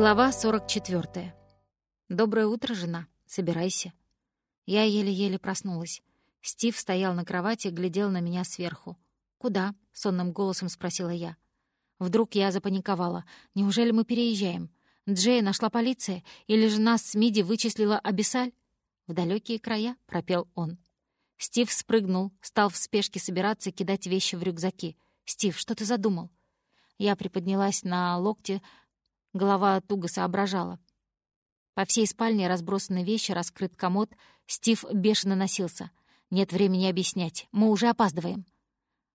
Глава 44. «Доброе утро, жена. Собирайся». Я еле-еле проснулась. Стив стоял на кровати глядел на меня сверху. «Куда?» — сонным голосом спросила я. Вдруг я запаниковала. «Неужели мы переезжаем? Джея нашла полиция? Или же нас с Миди вычислила Абиссаль?» «В далекие края», — пропел он. Стив спрыгнул, стал в спешке собираться кидать вещи в рюкзаки. «Стив, что ты задумал?» Я приподнялась на локте, голова туго соображала. По всей спальне разбросаны вещи, раскрыт комод. Стив бешено носился. «Нет времени объяснять. Мы уже опаздываем».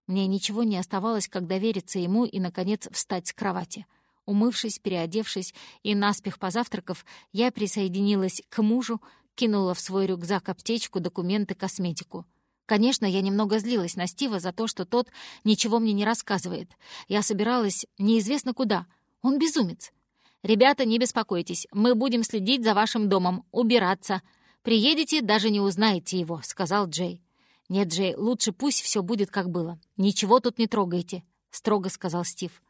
Мне ничего не оставалось, как довериться ему и, наконец, встать с кровати. Умывшись, переодевшись и наспех позавтракав, я присоединилась к мужу, кинула в свой рюкзак аптечку, документы, косметику. Конечно, я немного злилась на Стива за то, что тот ничего мне не рассказывает. Я собиралась неизвестно куда. Он безумец. «Ребята, не беспокойтесь, мы будем следить за вашим домом, убираться. Приедете, даже не узнаете его», — сказал Джей. «Нет, Джей, лучше пусть все будет, как было. Ничего тут не трогайте», — строго сказал Стив.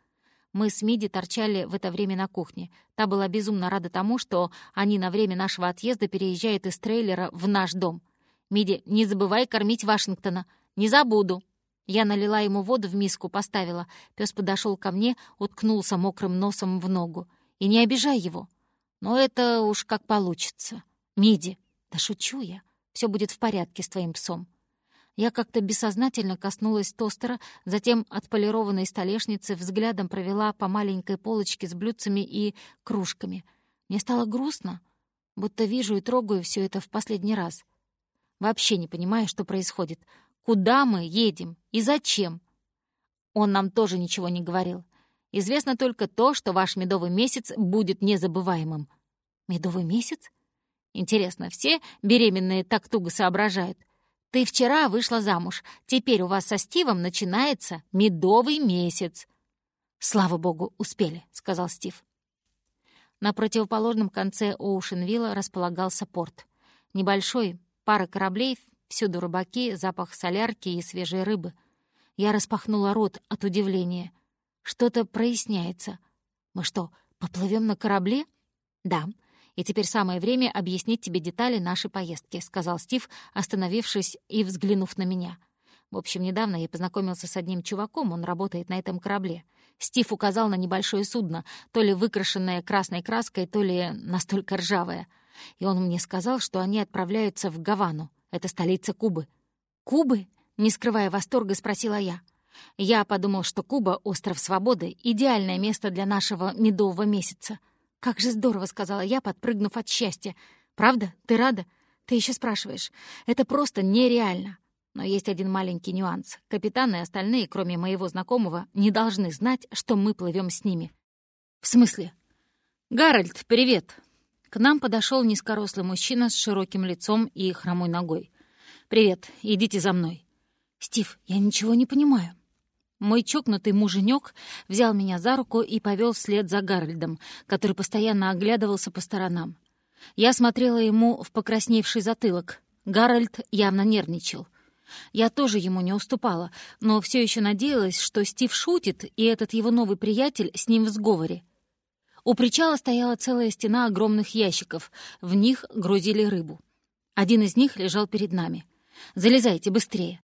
Мы с Миди торчали в это время на кухне. Та была безумно рада тому, что они на время нашего отъезда переезжают из трейлера в наш дом. «Миди, не забывай кормить Вашингтона». «Не забуду». Я налила ему воду в миску, поставила. Пес подошел ко мне, уткнулся мокрым носом в ногу. «И не обижай его». «Но это уж как получится». «Миди». «Да шучу я. Все будет в порядке с твоим псом». Я как-то бессознательно коснулась тостера, затем от полированной столешницы взглядом провела по маленькой полочке с блюдцами и кружками. Мне стало грустно, будто вижу и трогаю все это в последний раз. Вообще не понимаю, что происходит. Куда мы едем и зачем? Он нам тоже ничего не говорил. Известно только то, что ваш медовый месяц будет незабываемым. Медовый месяц? Интересно, все беременные так туго соображают? Ты вчера вышла замуж. Теперь у вас со Стивом начинается медовый месяц». «Слава богу, успели», — сказал Стив. На противоположном конце Оушенвилла располагался порт. Небольшой, пара кораблей, всюду рыбаки, запах солярки и свежей рыбы. Я распахнула рот от удивления. Что-то проясняется. Мы что, поплывем на корабле? Да, и теперь самое время объяснить тебе детали нашей поездки», — сказал Стив, остановившись и взглянув на меня. В общем, недавно я познакомился с одним чуваком, он работает на этом корабле. Стив указал на небольшое судно, то ли выкрашенное красной краской, то ли настолько ржавое. И он мне сказал, что они отправляются в Гавану. Это столица Кубы. «Кубы?» — не скрывая восторга, спросила я. Я подумал, что Куба — остров свободы, идеальное место для нашего медового месяца — «Как же здорово!» — сказала я, подпрыгнув от счастья. «Правда? Ты рада?» «Ты еще спрашиваешь. Это просто нереально!» Но есть один маленький нюанс. Капитан и остальные, кроме моего знакомого, не должны знать, что мы плывем с ними. «В смысле?» «Гарольд, привет!» К нам подошел низкорослый мужчина с широким лицом и хромой ногой. «Привет, идите за мной». «Стив, я ничего не понимаю». Мой чокнутый муженек взял меня за руку и повел вслед за Гарольдом, который постоянно оглядывался по сторонам. Я смотрела ему в покрасневший затылок. Гарольд явно нервничал. Я тоже ему не уступала, но все еще надеялась, что Стив шутит, и этот его новый приятель с ним в сговоре. У причала стояла целая стена огромных ящиков. В них грузили рыбу. Один из них лежал перед нами. «Залезайте быстрее!»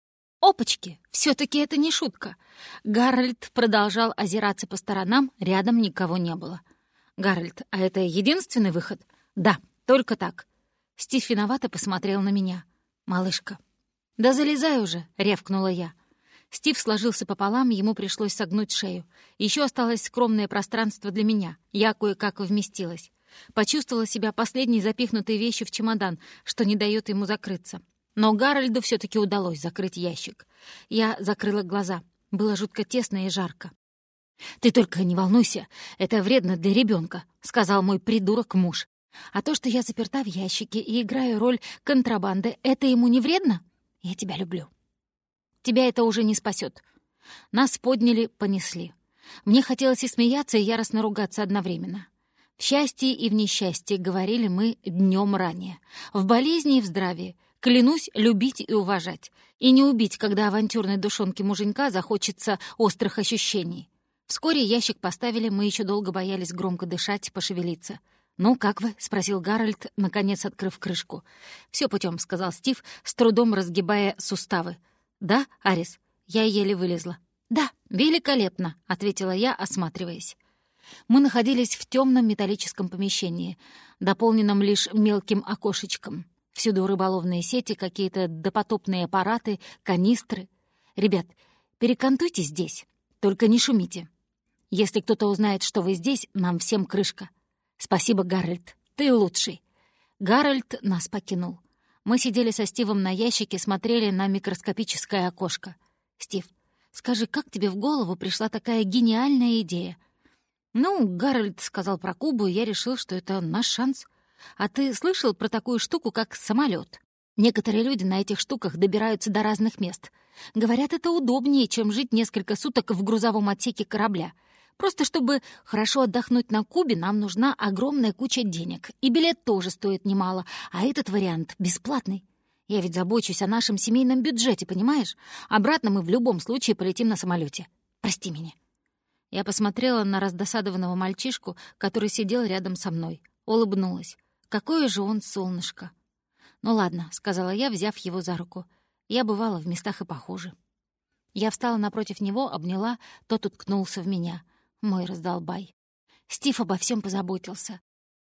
Опачки! Все-таки это не шутка. Гарольд продолжал озираться по сторонам, рядом никого не было. Гарольд, а это единственный выход? Да, только так. Стив виновато посмотрел на меня. Малышка. Да залезай уже, рявкнула я. Стив сложился пополам, ему пришлось согнуть шею. Еще осталось скромное пространство для меня. Я кое-как вместилась. Почувствовала себя последней запихнутой вещью в чемодан, что не дает ему закрыться. Но Гарольду все таки удалось закрыть ящик. Я закрыла глаза. Было жутко тесно и жарко. «Ты только не волнуйся, это вредно для ребенка, сказал мой придурок муж. «А то, что я заперта в ящике и играю роль контрабанды, это ему не вредно? Я тебя люблю». «Тебя это уже не спасет. Нас подняли, понесли. Мне хотелось и смеяться, и яростно ругаться одновременно. В счастье и в несчастье, говорили мы днем ранее. В болезни и в здравии — Клянусь любить и уважать. И не убить, когда авантюрной душонке муженька захочется острых ощущений. Вскоре ящик поставили, мы еще долго боялись громко дышать, пошевелиться. «Ну, как вы?» — спросил Гарольд, наконец открыв крышку. Все путем, сказал Стив, с трудом разгибая суставы. «Да, Арис?» Я еле вылезла. «Да, великолепно», — ответила я, осматриваясь. Мы находились в темном металлическом помещении, дополненном лишь мелким окошечком. Всюду рыболовные сети, какие-то допотопные аппараты, канистры. «Ребят, перекантуйте здесь, только не шумите. Если кто-то узнает, что вы здесь, нам всем крышка. Спасибо, Гарольд, ты лучший». Гарольд нас покинул. Мы сидели со Стивом на ящике, смотрели на микроскопическое окошко. «Стив, скажи, как тебе в голову пришла такая гениальная идея?» «Ну, Гарольд сказал про Кубу, и я решил, что это наш шанс. А ты слышал про такую штуку, как самолет? Некоторые люди на этих штуках добираются до разных мест. Говорят, это удобнее, чем жить несколько суток в грузовом отсеке корабля. Просто чтобы хорошо отдохнуть на Кубе, нам нужна огромная куча денег. И билет тоже стоит немало, а этот вариант бесплатный. Я ведь забочусь о нашем семейном бюджете, понимаешь? Обратно мы в любом случае полетим на самолете. Прости меня. Я посмотрела на раздосадованного мальчишку, который сидел рядом со мной. Улыбнулась. Какое же он солнышко. «Ну ладно», — сказала я, взяв его за руку. Я бывала в местах и похуже. Я встала напротив него, обняла, тот уткнулся в меня. Мой раздолбай. Стив обо всем позаботился.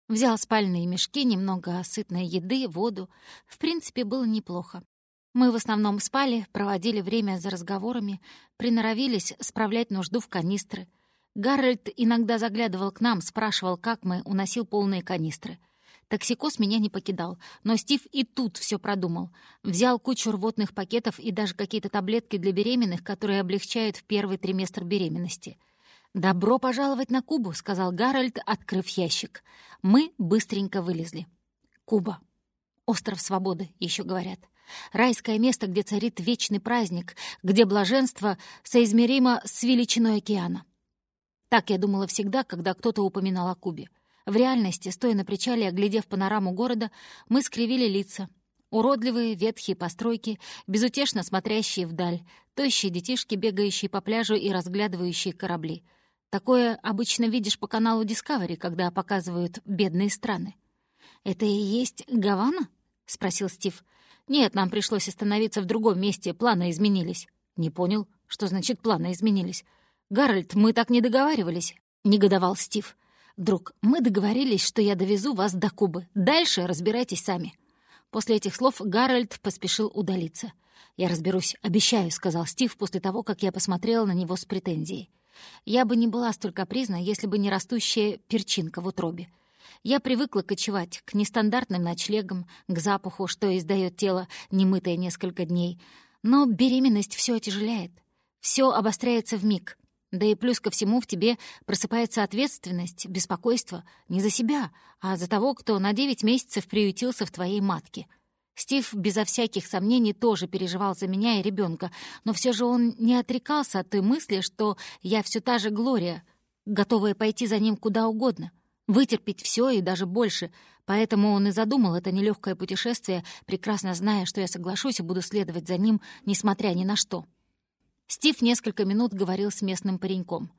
Взял спальные мешки, немного сытной еды, воду. В принципе, было неплохо. Мы в основном спали, проводили время за разговорами, приноровились справлять нужду в канистры. Гарольд иногда заглядывал к нам, спрашивал, как мы, уносил полные канистры. Токсикоз меня не покидал, но Стив и тут все продумал. Взял кучу рвотных пакетов и даже какие-то таблетки для беременных, которые облегчают в первый триместр беременности. «Добро пожаловать на Кубу», — сказал Гарольд, открыв ящик. Мы быстренько вылезли. Куба. Остров свободы, еще говорят. Райское место, где царит вечный праздник, где блаженство соизмеримо с величиной океана. Так я думала всегда, когда кто-то упоминал о Кубе. В реальности, стоя на причале, оглядев панораму города, мы скривили лица. Уродливые, ветхие постройки, безутешно смотрящие вдаль, тощие детишки, бегающие по пляжу и разглядывающие корабли. Такое обычно видишь по каналу Discovery, когда показывают бедные страны. «Это и есть Гавана?» — спросил Стив. «Нет, нам пришлось остановиться в другом месте, планы изменились». «Не понял, что значит планы изменились?» «Гарольд, мы так не договаривались», — негодовал Стив. «Друг, мы договорились, что я довезу вас до Кубы. Дальше разбирайтесь сами». После этих слов Гарольд поспешил удалиться. «Я разберусь, обещаю», — сказал Стив после того, как я посмотрела на него с претензией. «Я бы не была столь капризна, если бы не растущая перчинка в утробе. Я привыкла кочевать к нестандартным ночлегам, к запаху, что издает тело, немытое несколько дней. Но беременность все отяжеляет. Все обостряется в миг. Да и плюс ко всему в тебе просыпается ответственность, беспокойство не за себя, а за того, кто на девять месяцев приютился в твоей матке. Стив безо всяких сомнений тоже переживал за меня и ребенка, но все же он не отрекался от той мысли, что я все та же Глория, готовая пойти за ним куда угодно — вытерпеть все и даже больше, поэтому он и задумал это нелегкое путешествие, прекрасно зная, что я соглашусь и буду следовать за ним, несмотря ни на что. Стив несколько минут говорил с местным пареньком.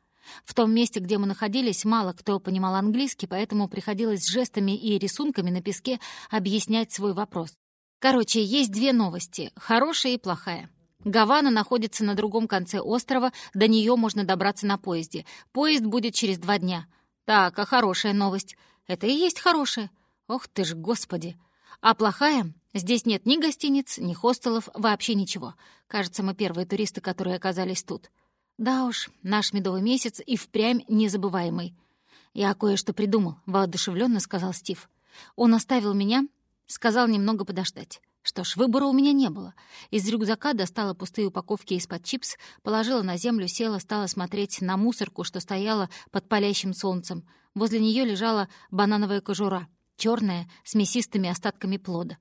В том месте, где мы находились, мало кто понимал английский, поэтому приходилось жестами и рисунками на песке объяснять свой вопрос. Короче, есть две новости — хорошая и плохая. Гавана находится на другом конце острова, до нее можно добраться на поезде. Поезд будет через два дня. Так, а хорошая новость? Это и есть хорошая. Ох ты ж, господи. А плохая? Здесь нет ни гостиниц, ни хостелов, вообще ничего. Кажется, мы первые туристы, которые оказались тут. Да уж, наш медовый месяц и впрямь незабываемый. Я кое-что придумал, воодушевленно сказал Стив. Он оставил меня, сказал немного подождать. Что ж, выбора у меня не было. Из рюкзака достала пустые упаковки из-под чипс, положила на землю, села, стала смотреть на мусорку, что стояла под палящим солнцем. Возле нее лежала банановая кожура, черная, с мясистыми остатками плода.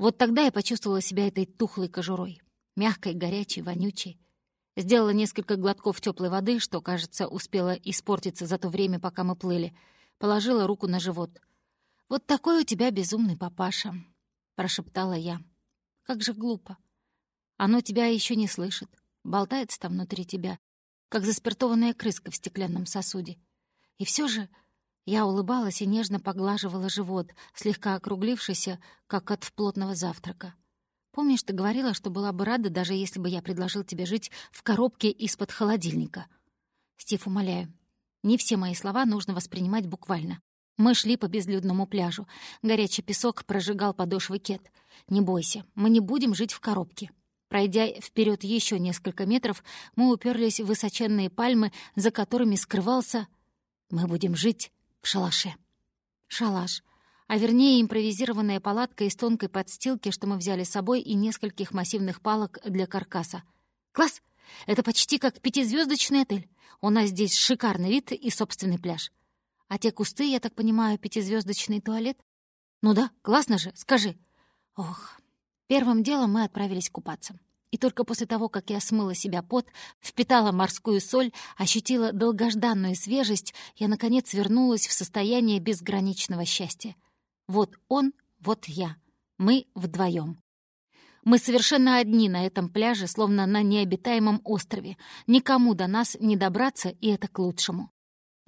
Вот тогда я почувствовала себя этой тухлой кожурой, мягкой, горячей, вонючей. Сделала несколько глотков теплой воды, что, кажется, успела испортиться за то время, пока мы плыли. Положила руку на живот. «Вот такой у тебя безумный папаша», прошептала я. «Как же глупо. Оно тебя еще не слышит, болтается там внутри тебя. как заспиртованная крыска в стеклянном сосуде. И все же я улыбалась и нежно поглаживала живот, слегка округлившийся, как от плотного завтрака. Помнишь, ты говорила, что была бы рада, даже если бы я предложил тебе жить в коробке из-под холодильника? Стив, умоляю, не все мои слова нужно воспринимать буквально. Мы шли по безлюдному пляжу. Горячий песок прожигал подошвы кет. Не бойся, мы не будем жить в коробке. Пройдя вперед еще несколько метров, мы уперлись в высоченные пальмы, за которыми скрывался... Мы будем жить в шалаше. Шалаш а вернее импровизированная палатка из тонкой подстилки, что мы взяли с собой, и нескольких массивных палок для каркаса. «Класс! Это почти как пятизвездочный отель. У нас здесь шикарный вид и собственный пляж. А те кусты, я так понимаю, пятизвездочный туалет? Ну да, классно же, скажи». Ох, первым делом мы отправились купаться. И только после того, как я смыла себя пот, впитала морскую соль, ощутила долгожданную свежесть, я, наконец, вернулась в состояние безграничного счастья. Вот он, вот я. Мы вдвоем. Мы совершенно одни на этом пляже, словно на необитаемом острове. Никому до нас не добраться, и это к лучшему.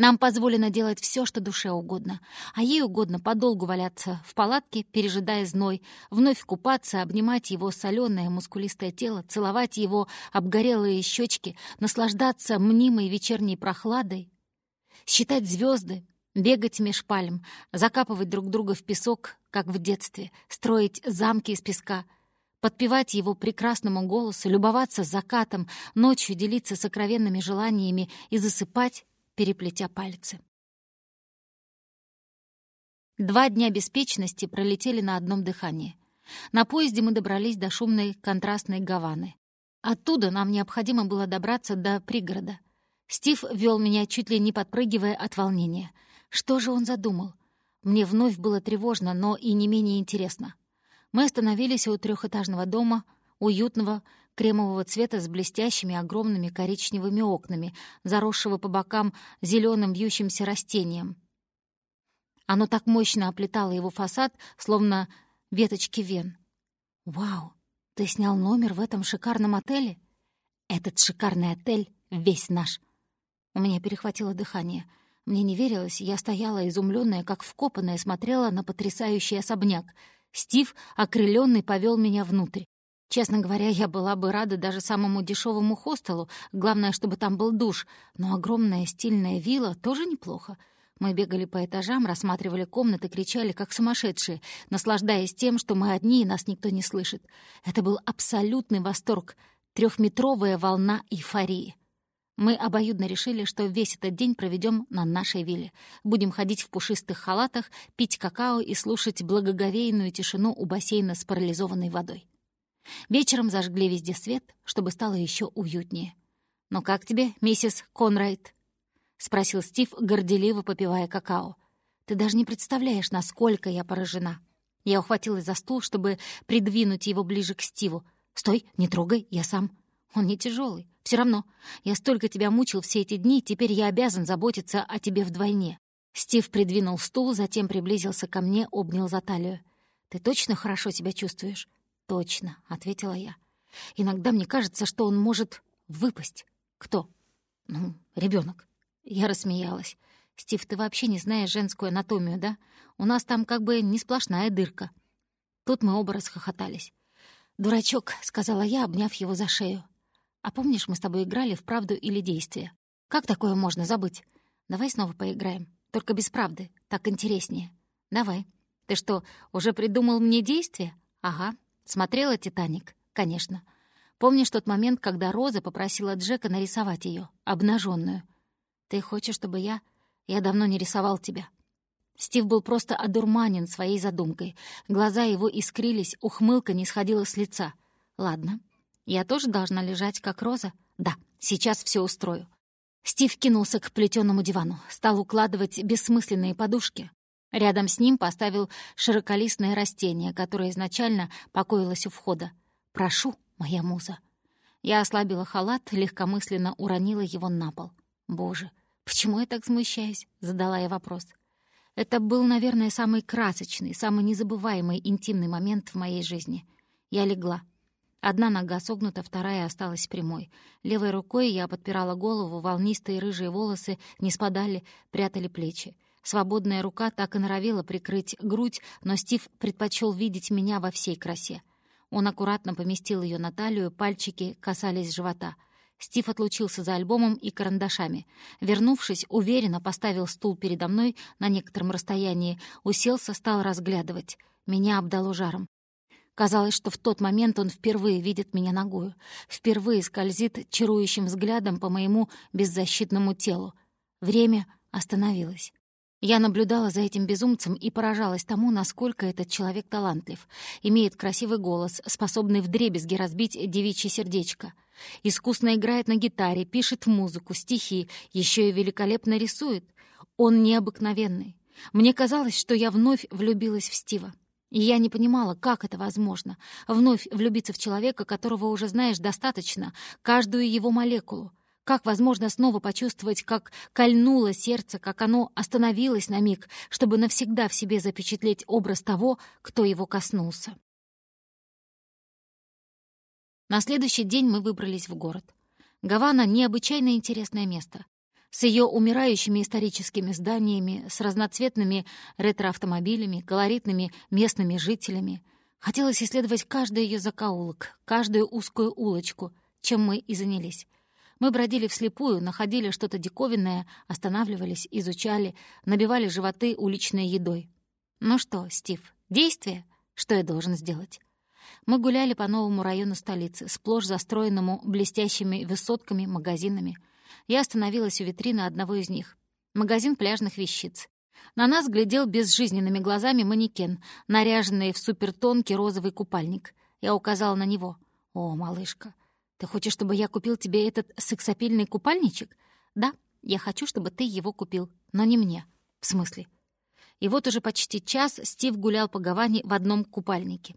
Нам позволено делать все, что душе угодно, а ей угодно подолгу валяться в палатке, пережидая зной, вновь купаться, обнимать его соленое мускулистое тело, целовать его обгорелые щечки, наслаждаться мнимой вечерней прохладой, считать звезды, Бегать меж пальм, закапывать друг друга в песок, как в детстве, строить замки из песка, подпевать его прекрасному голосу, любоваться закатом, ночью делиться сокровенными желаниями и засыпать, переплетя пальцы. Два дня беспечности пролетели на одном дыхании. На поезде мы добрались до шумной контрастной Гаваны. Оттуда нам необходимо было добраться до пригорода. Стив вел меня, чуть ли не подпрыгивая от волнения — что же он задумал? Мне вновь было тревожно, но и не менее интересно. Мы остановились у трехэтажного дома, уютного, кремового цвета с блестящими огромными коричневыми окнами, заросшего по бокам зеленым вьющимся растением. Оно так мощно оплетало его фасад, словно веточки вен. «Вау! Ты снял номер в этом шикарном отеле?» «Этот шикарный отель весь наш!» У меня перехватило дыхание — мне не верилось, я стояла изумленная, как вкопанная, смотрела на потрясающий особняк. Стив, окрыленный, повел меня внутрь. Честно говоря, я была бы рада даже самому дешевому хостелу, главное, чтобы там был душ, но огромная стильная вилла тоже неплохо. Мы бегали по этажам, рассматривали комнаты, кричали, как сумасшедшие, наслаждаясь тем, что мы одни и нас никто не слышит. Это был абсолютный восторг, трехметровая волна эйфории. Мы обоюдно решили, что весь этот день проведем на нашей вилле. Будем ходить в пушистых халатах, пить какао и слушать благоговейную тишину у бассейна с парализованной водой. Вечером зажгли везде свет, чтобы стало еще уютнее. «Ну как тебе, миссис Конрайт?» — спросил Стив, горделиво попивая какао. «Ты даже не представляешь, насколько я поражена». Я ухватилась за стул, чтобы придвинуть его ближе к Стиву. «Стой, не трогай, я сам». Он не тяжелый. Все равно, я столько тебя мучил все эти дни, теперь я обязан заботиться о тебе вдвойне». Стив придвинул стул, затем приблизился ко мне, обнял за талию. «Ты точно хорошо себя чувствуешь?» «Точно», — ответила я. «Иногда мне кажется, что он может выпасть». «Кто?» «Ну, ребенок. Я рассмеялась. «Стив, ты вообще не знаешь женскую анатомию, да? У нас там как бы не сплошная дырка». Тут мы оба расхохотались. «Дурачок», — сказала я, обняв его за шею. А помнишь, мы с тобой играли в правду или действие? Как такое можно забыть? Давай снова поиграем. Только без правды. Так интереснее. Давай. Ты что, уже придумал мне действие? Ага. Смотрела «Титаник»? Конечно. Помнишь тот момент, когда Роза попросила Джека нарисовать ее, обнаженную? Ты хочешь, чтобы я... Я давно не рисовал тебя. Стив был просто одурманен своей задумкой. Глаза его искрились, ухмылка не сходила с лица. Ладно, я тоже должна лежать, как роза? Да, сейчас все устрою. Стив кинулся к плетеному дивану, стал укладывать бессмысленные подушки. Рядом с ним поставил широколистное растение, которое изначально покоилось у входа. «Прошу, моя муза». Я ослабила халат, легкомысленно уронила его на пол. «Боже, почему я так смущаюсь?» — задала я вопрос. Это был, наверное, самый красочный, самый незабываемый интимный момент в моей жизни. Я легла. Одна нога согнута, вторая осталась прямой. Левой рукой я подпирала голову, волнистые рыжие волосы не спадали, прятали плечи. Свободная рука так и норовила прикрыть грудь, но Стив предпочел видеть меня во всей красе. Он аккуратно поместил ее на талию, пальчики касались живота. Стив отлучился за альбомом и карандашами. Вернувшись, уверенно поставил стул передо мной на некотором расстоянии, уселся, стал разглядывать. Меня обдало жаром. Казалось, что в тот момент он впервые видит меня ногую, впервые скользит чарующим взглядом по моему беззащитному телу. Время остановилось. Я наблюдала за этим безумцем и поражалась тому, насколько этот человек талантлив. Имеет красивый голос, способный вдребезги разбить девичье сердечко. Искусно играет на гитаре, пишет музыку, стихи, еще и великолепно рисует. Он необыкновенный. Мне казалось, что я вновь влюбилась в Стива. И я не понимала, как это возможно. Вновь влюбиться в человека, которого уже знаешь достаточно, каждую его молекулу. Как возможно снова почувствовать, как кольнуло сердце, как оно остановилось на миг, чтобы навсегда в себе запечатлеть образ того, кто его коснулся. На следующий день мы выбрались в город. Гавана — необычайно интересное место с ее умирающими историческими зданиями, с разноцветными ретроавтомобилями, колоритными местными жителями. Хотелось исследовать каждый ее закоулок, каждую узкую улочку, чем мы и занялись. Мы бродили вслепую, находили что-то диковинное, останавливались, изучали, набивали животы уличной едой. «Ну что, Стив, действие? Что я должен сделать?» Мы гуляли по новому району столицы, сплошь застроенному блестящими высотками, магазинами — я остановилась у витрины одного из них. Магазин пляжных вещиц. На нас глядел безжизненными глазами манекен, наряженный в супертонкий розовый купальник. Я указала на него. «О, малышка, ты хочешь, чтобы я купил тебе этот сексапильный купальничек?» «Да, я хочу, чтобы ты его купил, но не мне». «В смысле?» И вот уже почти час Стив гулял по Гаване в одном купальнике.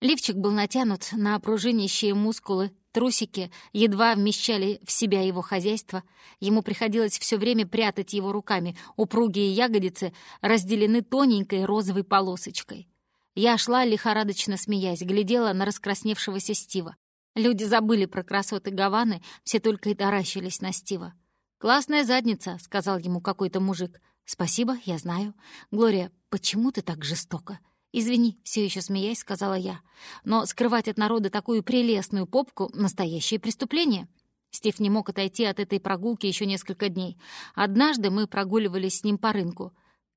Лифчик был натянут на пружинящие мускулы Трусики едва вмещали в себя его хозяйство. Ему приходилось все время прятать его руками. Упругие ягодицы разделены тоненькой розовой полосочкой. Я шла, лихорадочно смеясь, глядела на раскрасневшегося Стива. Люди забыли про красоты Гаваны, все только и таращились на Стива. «Классная задница», — сказал ему какой-то мужик. «Спасибо, я знаю. Глория, почему ты так жестоко?» «Извини», — все еще смеясь, сказала я. «Но скрывать от народа такую прелестную попку — настоящее преступление». Стив не мог отойти от этой прогулки еще несколько дней. Однажды мы прогуливались с ним по рынку.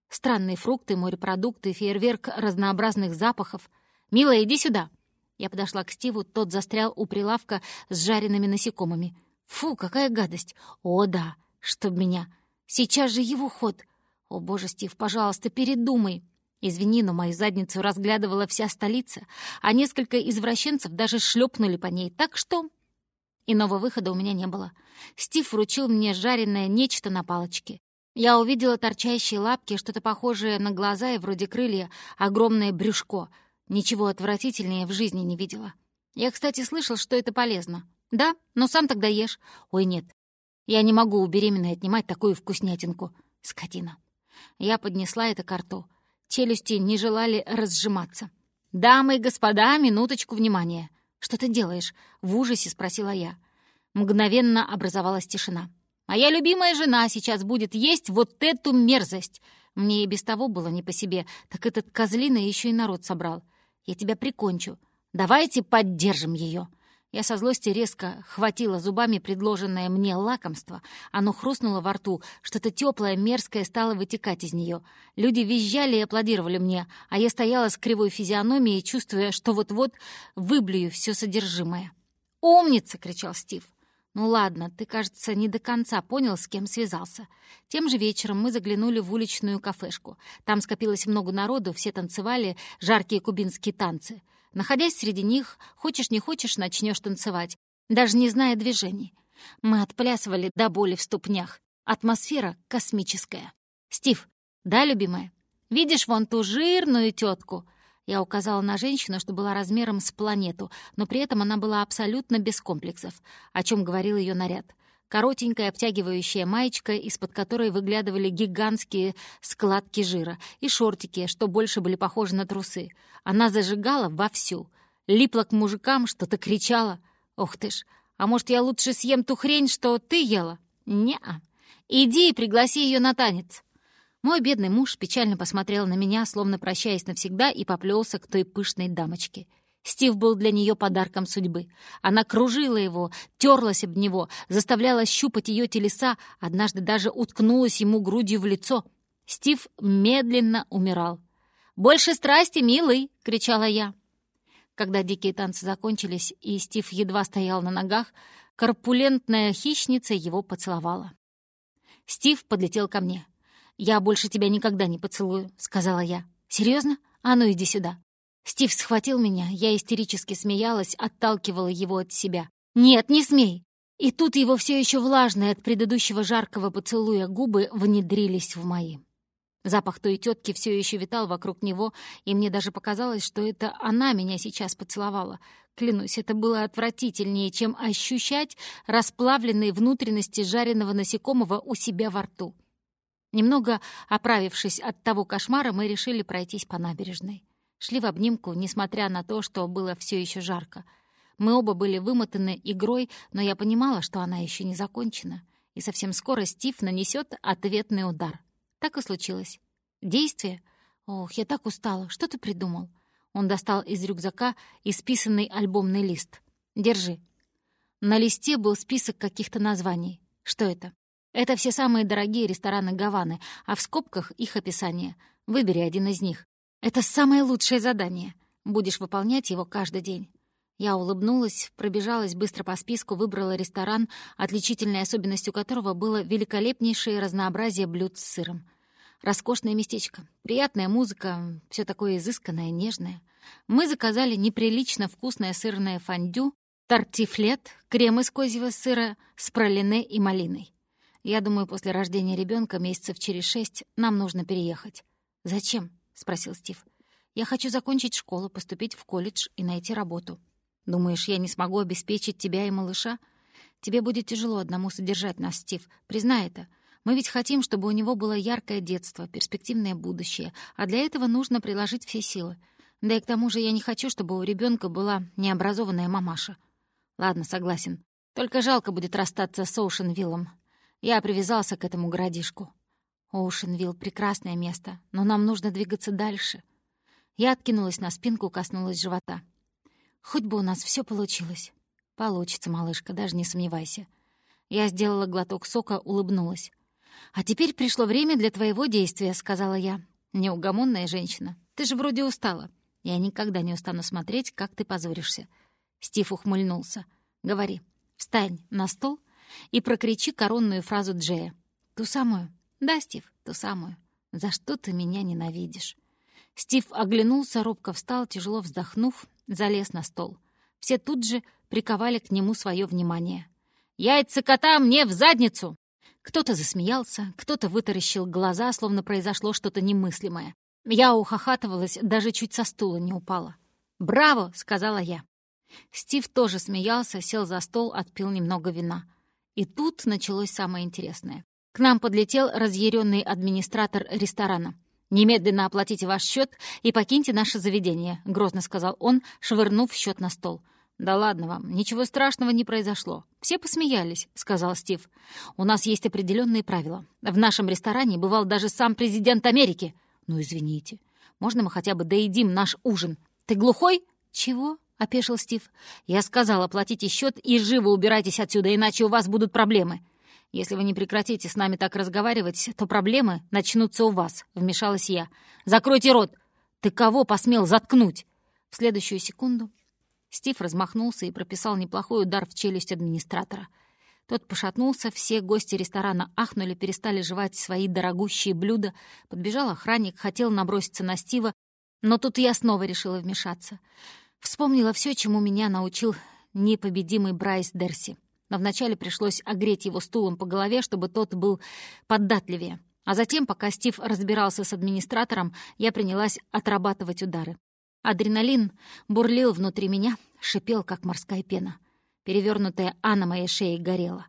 Странные фрукты, морепродукты, фейерверк разнообразных запахов. «Милая, иди сюда!» Я подошла к Стиву, тот застрял у прилавка с жареными насекомыми. «Фу, какая гадость! О, да! Чтоб меня! Сейчас же его ход! О, боже, Стив, пожалуйста, передумай!» Извини, но мою задницу разглядывала вся столица, а несколько извращенцев даже шлепнули по ней, так что... Иного выхода у меня не было. Стив вручил мне жареное нечто на палочке. Я увидела торчащие лапки, что-то похожее на глаза и вроде крылья, огромное брюшко. Ничего отвратительнее в жизни не видела. Я, кстати, слышал, что это полезно. Да, но сам тогда ешь. Ой, нет. Я не могу у беременной отнимать такую вкуснятинку. Скотина. Я поднесла это к рту. Челюсти не желали разжиматься. «Дамы и господа, минуточку внимания!» «Что ты делаешь?» — в ужасе спросила я. Мгновенно образовалась тишина. «Моя любимая жена сейчас будет есть вот эту мерзость!» Мне и без того было не по себе, так этот козлина еще и народ собрал. «Я тебя прикончу. Давайте поддержим ее!» Я со злости резко хватила зубами предложенное мне лакомство. Оно хрустнуло во рту, что-то теплое, мерзкое стало вытекать из нее. Люди визжали и аплодировали мне, а я стояла с кривой физиономией, чувствуя, что вот-вот выблюю все содержимое. «Умница!» — кричал Стив. «Ну ладно, ты, кажется, не до конца понял, с кем связался». Тем же вечером мы заглянули в уличную кафешку. Там скопилось много народу, все танцевали жаркие кубинские танцы — Находясь среди них, хочешь не хочешь, начнешь танцевать, даже не зная движений. Мы отплясывали до боли в ступнях. Атмосфера космическая. «Стив, да, любимая? Видишь вон ту жирную тетку?» Я указала на женщину, что была размером с планету, но при этом она была абсолютно без комплексов, о чем говорил ее наряд коротенькая обтягивающая маечка, из-под которой выглядывали гигантские складки жира, и шортики, что больше были похожи на трусы. Она зажигала вовсю. липла к мужикам, что-то кричала. Ох ты ж, а может, я лучше съем ту хрень, что ты ела? Не-а. Иди и пригласи ее на танец. Мой бедный муж печально посмотрел на меня, словно прощаясь навсегда, и поплелся к той пышной дамочке. Стив был для нее подарком судьбы. Она кружила его, терлась об него, заставляла щупать ее телеса, однажды даже уткнулась ему грудью в лицо. Стив медленно умирал. «Больше страсти, милый!» — кричала я. Когда дикие танцы закончились, и Стив едва стоял на ногах, корпулентная хищница его поцеловала. Стив подлетел ко мне. «Я больше тебя никогда не поцелую», — сказала я. «Серьезно? А ну иди сюда». Стив схватил меня, я истерически смеялась, отталкивала его от себя. «Нет, не смей!» И тут его все еще влажные от предыдущего жаркого поцелуя губы внедрились в мои. Запах той тетки все еще витал вокруг него, и мне даже показалось, что это она меня сейчас поцеловала. Клянусь, это было отвратительнее, чем ощущать расплавленные внутренности жареного насекомого у себя во рту. Немного оправившись от того кошмара, мы решили пройтись по набережной. Шли в обнимку, несмотря на то, что было все еще жарко. Мы оба были вымотаны игрой, но я понимала, что она еще не закончена, и совсем скоро Стив нанесет ответный удар. Так и случилось. Действие? Ох, я так устала. Что ты придумал? Он достал из рюкзака исписанный альбомный лист. Держи. На листе был список каких-то названий. Что это? Это все самые дорогие рестораны Гаваны, а в скобках их описание. Выбери один из них. Это самое лучшее задание. Будешь выполнять его каждый день. Я улыбнулась, пробежалась быстро по списку, выбрала ресторан, отличительной особенностью которого было великолепнейшее разнообразие блюд с сыром. Роскошное местечко, приятная музыка, все такое изысканное, нежное. Мы заказали неприлично вкусное сырное фондю, тартифлет, крем из козьего сыра с пролине и малиной. Я думаю, после рождения ребенка месяцев через шесть нам нужно переехать. «Зачем?» — спросил Стив. «Я хочу закончить школу, поступить в колледж и найти работу». Думаешь, я не смогу обеспечить тебя и малыша? Тебе будет тяжело одному содержать нас, Стив. Признай это. Мы ведь хотим, чтобы у него было яркое детство, перспективное будущее, а для этого нужно приложить все силы. Да и к тому же я не хочу, чтобы у ребенка была необразованная мамаша. Ладно, согласен. Только жалко будет расстаться с Оушенвиллом. Я привязался к этому городишку. Оушенвилл — прекрасное место, но нам нужно двигаться дальше. Я откинулась на спинку, коснулась живота. Хоть бы у нас все получилось. Получится, малышка, даже не сомневайся. Я сделала глоток сока, улыбнулась. «А теперь пришло время для твоего действия», — сказала я. «Неугомонная женщина. Ты же вроде устала. Я никогда не устану смотреть, как ты позоришься». Стив ухмыльнулся. «Говори, встань на стол и прокричи коронную фразу Джея. Ту самую. Да, Стив, ту самую. За что ты меня ненавидишь?» Стив оглянулся, робко встал, тяжело вздохнув, залез на стол. Все тут же приковали к нему свое внимание. «Яйца кота мне в задницу!» Кто-то засмеялся, кто-то вытаращил глаза, словно произошло что-то немыслимое. Я ухахатывалась, даже чуть со стула не упала. «Браво!» — сказала я. Стив тоже смеялся, сел за стол, отпил немного вина. И тут началось самое интересное. К нам подлетел разъяренный администратор ресторана. «Немедленно оплатите ваш счет и покиньте наше заведение», — грозно сказал он, швырнув счет на стол. «Да ладно вам, ничего страшного не произошло. Все посмеялись», — сказал Стив. «У нас есть определенные правила. В нашем ресторане бывал даже сам президент Америки». «Ну, извините. Можно мы хотя бы доедим наш ужин? Ты глухой?» «Чего?» — опешил Стив. «Я сказал, оплатите счет и живо убирайтесь отсюда, иначе у вас будут проблемы». «Если вы не прекратите с нами так разговаривать, то проблемы начнутся у вас», — вмешалась я. «Закройте рот! Ты кого посмел заткнуть?» В следующую секунду Стив размахнулся и прописал неплохой удар в челюсть администратора. Тот пошатнулся, все гости ресторана ахнули, перестали жевать свои дорогущие блюда. Подбежал охранник, хотел наброситься на Стива, но тут я снова решила вмешаться. Вспомнила все, чему меня научил непобедимый Брайс Дерси но вначале пришлось огреть его стулом по голове, чтобы тот был податливее. А затем, пока Стив разбирался с администратором, я принялась отрабатывать удары. Адреналин бурлил внутри меня, шипел, как морская пена. Перевернутая А на моей шее горела.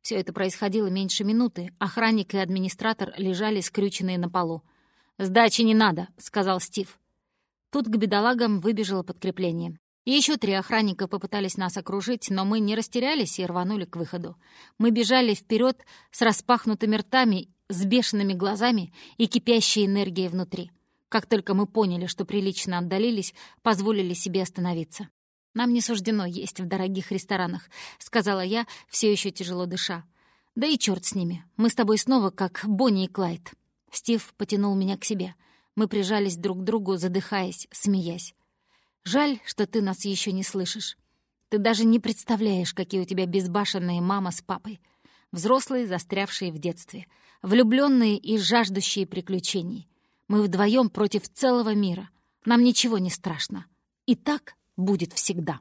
Все это происходило меньше минуты. Охранник и администратор лежали скрюченные на полу. «Сдачи не надо», — сказал Стив. Тут к бедолагам выбежало подкрепление. еще три охранника попытались нас окружить, но мы не растерялись и рванули к выходу. Мы бежали вперед с распахнутыми ртами, с бешеными глазами и кипящей энергией внутри. Как только мы поняли, что прилично отдалились, позволили себе остановиться. «Нам не суждено есть в дорогих ресторанах», — сказала я, все еще тяжело дыша. «Да и черт с ними. Мы с тобой снова как Бонни и Клайд». Стив потянул меня к себе. Мы прижались друг к другу, задыхаясь, смеясь. «Жаль, что ты нас еще не слышишь. Ты даже не представляешь, какие у тебя безбашенные мама с папой. Взрослые, застрявшие в детстве. Влюбленные и жаждущие приключений. Мы вдвоем против целого мира. Нам ничего не страшно. И так будет всегда.